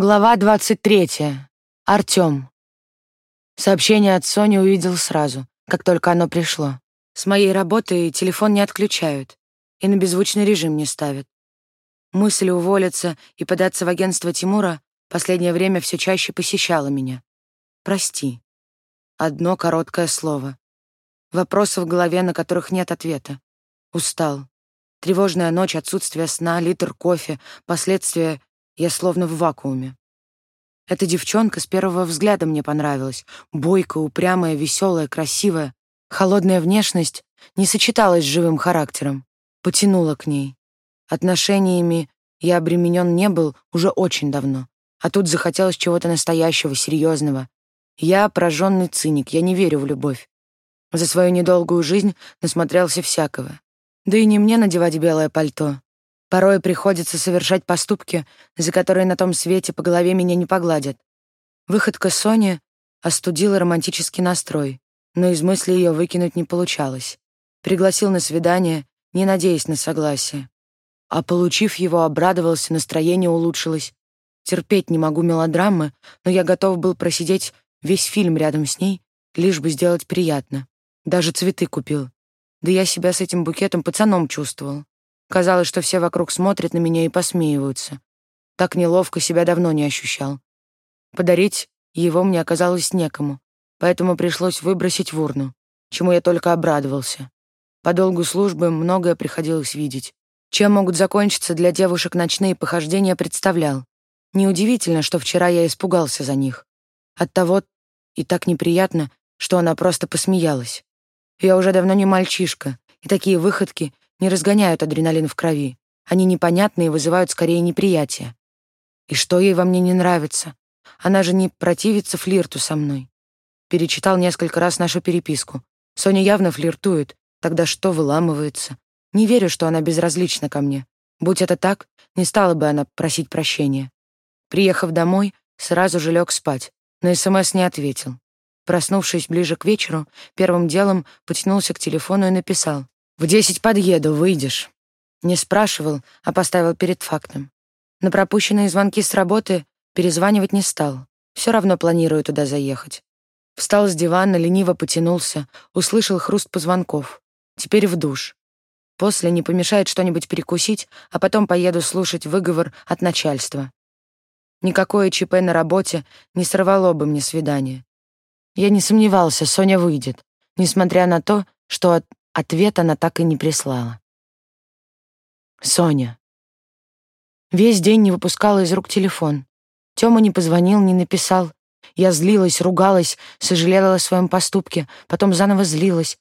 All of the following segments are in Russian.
Глава 23. Артём. Сообщение от Сони увидел сразу, как только оно пришло. С моей работы телефон не отключают и на беззвучный режим не ставят. Мысль уволиться и податься в агентство Тимура последнее время все чаще посещала меня. Прости. Одно короткое слово. Вопросы в голове, на которых нет ответа. Устал. Тревожная ночь, отсутствие сна, литр кофе, последствия я словно в вакууме. Эта девчонка с первого взгляда мне понравилась. Бойкая, упрямая, веселая, красивая. Холодная внешность не сочеталась с живым характером. Потянула к ней. Отношениями я обременен не был уже очень давно. А тут захотелось чего-то настоящего, серьезного. Я прожженный циник, я не верю в любовь. За свою недолгую жизнь насмотрелся всякого. Да и не мне надевать белое пальто. Порой приходится совершать поступки, за которые на том свете по голове меня не погладят. Выходка Сони остудила романтический настрой, но из мысли ее выкинуть не получалось. Пригласил на свидание, не надеясь на согласие. А получив его, обрадовался, настроение улучшилось. Терпеть не могу мелодрамы, но я готов был просидеть весь фильм рядом с ней, лишь бы сделать приятно. Даже цветы купил. Да я себя с этим букетом пацаном чувствовал. Казалось, что все вокруг смотрят на меня и посмеиваются. Так неловко себя давно не ощущал. Подарить его мне оказалось некому, поэтому пришлось выбросить в урну, чему я только обрадовался. По долгу службы многое приходилось видеть. Чем могут закончиться для девушек ночные похождения, представлял. Неудивительно, что вчера я испугался за них. Оттого и так неприятно, что она просто посмеялась. Я уже давно не мальчишка, и такие выходки не разгоняют адреналин в крови. Они непонятны и вызывают скорее неприятие. И что ей во мне не нравится? Она же не противится флирту со мной. Перечитал несколько раз нашу переписку. Соня явно флиртует. Тогда что выламывается? Не верю, что она безразлична ко мне. Будь это так, не стала бы она просить прощения. Приехав домой, сразу же лег спать, но СМС не ответил. Проснувшись ближе к вечеру, первым делом потянулся к телефону и написал. В десять подъеду, выйдешь. Не спрашивал, а поставил перед фактом. На пропущенные звонки с работы перезванивать не стал. Все равно планирую туда заехать. Встал с дивана, лениво потянулся, услышал хруст позвонков. Теперь в душ. После не помешает что-нибудь перекусить, а потом поеду слушать выговор от начальства. Никакое ЧП на работе не сорвало бы мне свидание. Я не сомневался, Соня выйдет, несмотря на то, что от Ответ она так и не прислала. Соня. Весь день не выпускала из рук телефон. Тёма не позвонил, не написал. Я злилась, ругалась, сожалела о своем поступке, потом заново злилась.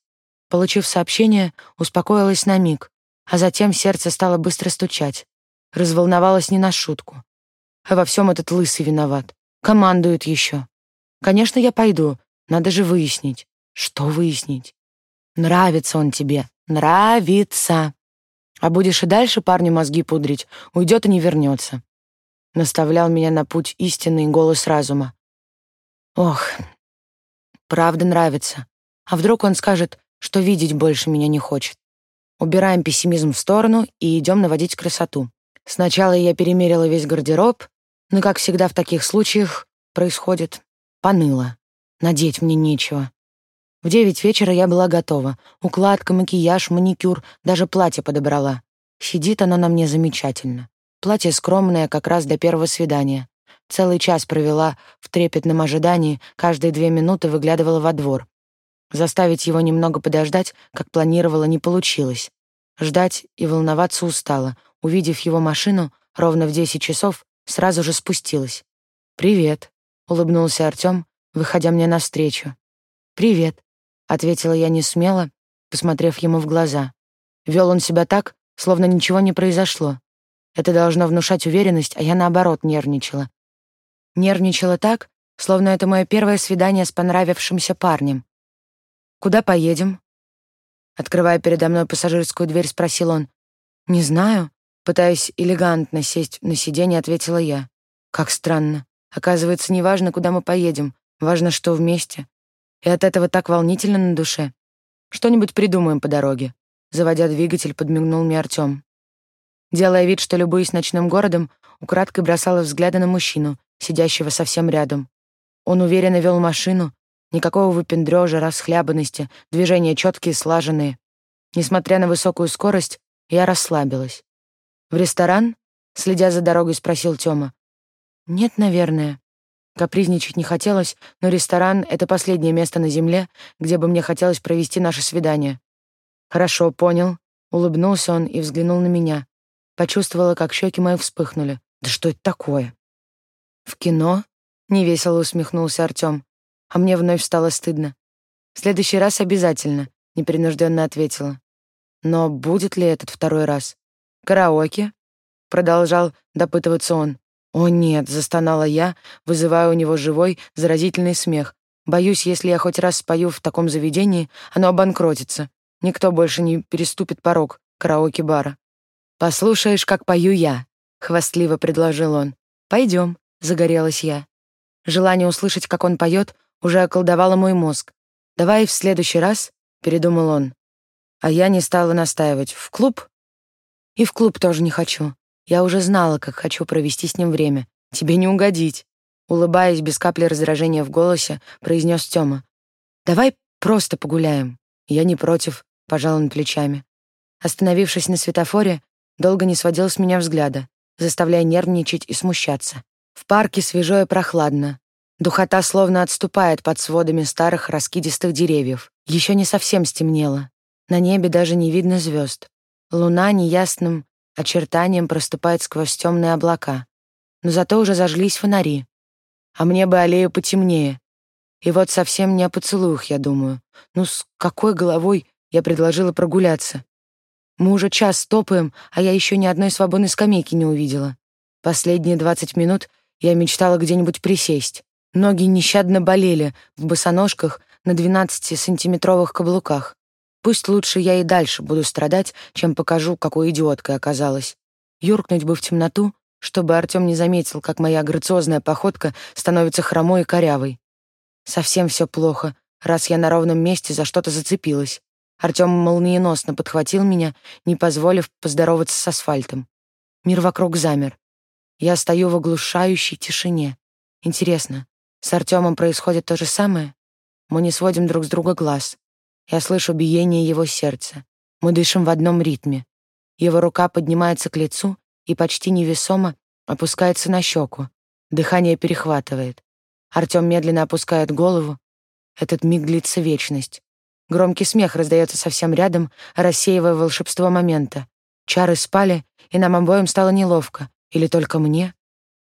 Получив сообщение, успокоилась на миг, а затем сердце стало быстро стучать. Разволновалась не на шутку. А во всем этот лысый виноват. Командует еще. Конечно, я пойду. Надо же выяснить. Что выяснить? Нравится он тебе, нравится. А будешь и дальше парню мозги пудрить, уйдет и не вернется. Наставлял меня на путь истинный голос разума. Ох, правда нравится. А вдруг он скажет, что видеть больше меня не хочет? Убираем пессимизм в сторону и идем наводить красоту. Сначала я перемерила весь гардероб, но, как всегда в таких случаях происходит, поныло. Надеть мне нечего. В девять вечера я была готова. Укладка, макияж, маникюр, даже платье подобрала. Сидит оно на мне замечательно. Платье скромное, как раз для первого свидания. Целый час провела в трепетном ожидании, каждые две минуты выглядывала во двор. Заставить его немного подождать, как планировала, не получилось. Ждать и волноваться устала. Увидев его машину, ровно в десять часов, сразу же спустилась. «Привет», — улыбнулся Артём, выходя мне навстречу. «Привет», ответила я не смело, посмотрев ему в глаза. Вел он себя так, словно ничего не произошло. Это должно внушать уверенность, а я наоборот нервничала. Нервничала так, словно это мое первое свидание с понравившимся парнем. Куда поедем? Открывая передо мной пассажирскую дверь, спросил он. Не знаю, пытаясь элегантно сесть на сиденье, ответила я. Как странно. Оказывается, не важно, куда мы поедем, важно, что вместе. И от этого так волнительно на душе. Что-нибудь придумаем по дороге. Заводя двигатель, подмигнул мне Артём. Делая вид, что любуюсь ночным городом, украдкой бросала взгляды на мужчину, сидящего совсем рядом. Он уверенно вел машину, никакого выпендрежа, расхлябанности, движения четкие, слаженные. Несмотря на высокую скорость, я расслабилась. «В ресторан?» — следя за дорогой, спросил Тёма. «Нет, наверное». Капризничать не хотелось, но ресторан — это последнее место на земле, где бы мне хотелось провести наше свидание. «Хорошо, понял». Улыбнулся он и взглянул на меня. Почувствовала, как щеки мои вспыхнули. «Да что это такое?» «В кино?» — невесело усмехнулся Артём. А мне вновь стало стыдно. «В следующий раз обязательно», — непринужденно ответила. «Но будет ли этот второй раз?» «Караоке?» — продолжал допытываться он. «О нет», — застонала я, вызывая у него живой, заразительный смех. «Боюсь, если я хоть раз спою в таком заведении, оно обанкротится. Никто больше не переступит порог караоке-бара». «Послушаешь, как пою я», — хвастливо предложил он. «Пойдем», — загорелась я. Желание услышать, как он поет, уже околдовало мой мозг. «Давай в следующий раз», — передумал он. А я не стала настаивать. «В клуб?» «И в клуб тоже не хочу. Я уже знала, как хочу провести с ним время. Тебе не угодить. Улыбаясь без капли раздражения в голосе, произнес Тёма. Давай просто погуляем. Я не против, пожал он плечами. Остановившись на светофоре, долго не сводил с меня взгляда, заставляя нервничать и смущаться. В парке свежо и прохладно. Духота словно отступает под сводами старых раскидистых деревьев. Еще не совсем стемнело. На небе даже не видно звезд. Луна неясным очертанием проступает сквозь темные облака. Но зато уже зажглись фонари. А мне бы аллею потемнее. И вот совсем не о поцелуях, я думаю. Ну, с какой головой я предложила прогуляться? Мы уже час топаем, а я еще ни одной свободной скамейки не увидела. Последние двадцать минут я мечтала где-нибудь присесть. Ноги нещадно болели в босоножках на 12-сантиметровых каблуках. Пусть лучше я и дальше буду страдать, чем покажу, какой идиоткой оказалась. Юркнуть бы в темноту, чтобы Артём не заметил, как моя грациозная походка становится хромой и корявой. Совсем все плохо, раз я на ровном месте за что-то зацепилась. Артём молниеносно подхватил меня, не позволив поздороваться с асфальтом. Мир вокруг замер. Я стою в оглушающей тишине. Интересно, с Артёмом происходит то же самое? Мы не сводим друг с друга глаз. Я слышу биение его сердца. Мы дышим в одном ритме. Его рука поднимается к лицу и почти невесомо опускается на щеку. Дыхание перехватывает. Артем медленно опускает голову. Этот миг длится вечность. Громкий смех раздается совсем рядом, рассеивая волшебство момента. Чары спали, и нам обоим стало неловко. Или только мне?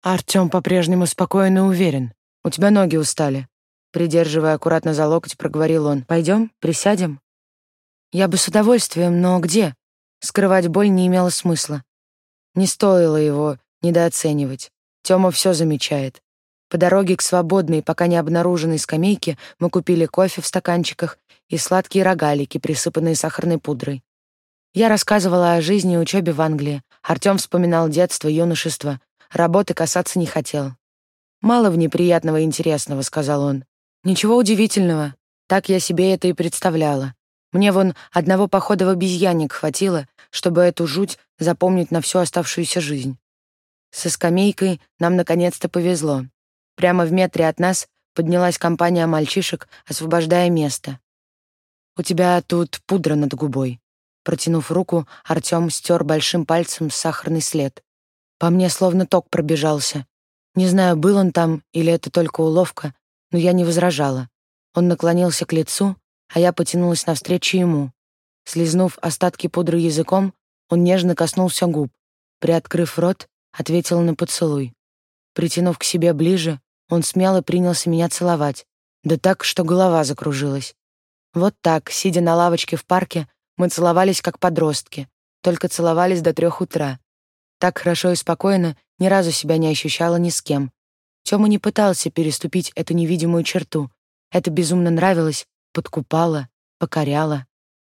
Артем по-прежнему спокоен и уверен. У тебя ноги устали. Придерживая аккуратно за локоть, проговорил он. «Пойдем, присядем?» Я бы с удовольствием, но где? Скрывать боль не имело смысла. Не стоило его недооценивать. Тёма все замечает. По дороге к свободной, пока не обнаруженной скамейке мы купили кофе в стаканчиках и сладкие рогалики, присыпанные сахарной пудрой. Я рассказывала о жизни и учебе в Англии. Артём вспоминал детство, юношество. Работы касаться не хотел. «Мало в неприятного и интересного», — сказал он. Ничего удивительного. Так я себе это и представляла. Мне вон одного похода в обезьянник хватило, чтобы эту жуть запомнить на всю оставшуюся жизнь. Со скамейкой нам наконец-то повезло. Прямо в метре от нас поднялась компания мальчишек, освобождая место. «У тебя тут пудра над губой». Протянув руку, Артём стер большим пальцем сахарный след. По мне словно ток пробежался. Не знаю, был он там или это только уловка, но я не возражала. Он наклонился к лицу, а я потянулась навстречу ему. Слизнув остатки пудры языком, он нежно коснулся губ. Приоткрыв рот, ответил на поцелуй. Притянув к себе ближе, он смело принялся меня целовать, да так, что голова закружилась. Вот так, сидя на лавочке в парке, мы целовались как подростки, только целовались до трех утра. Так хорошо и спокойно ни разу себя не ощущала ни с кем, Тёма не пытался переступить эту невидимую черту. Это безумно нравилось, подкупало, покоряло.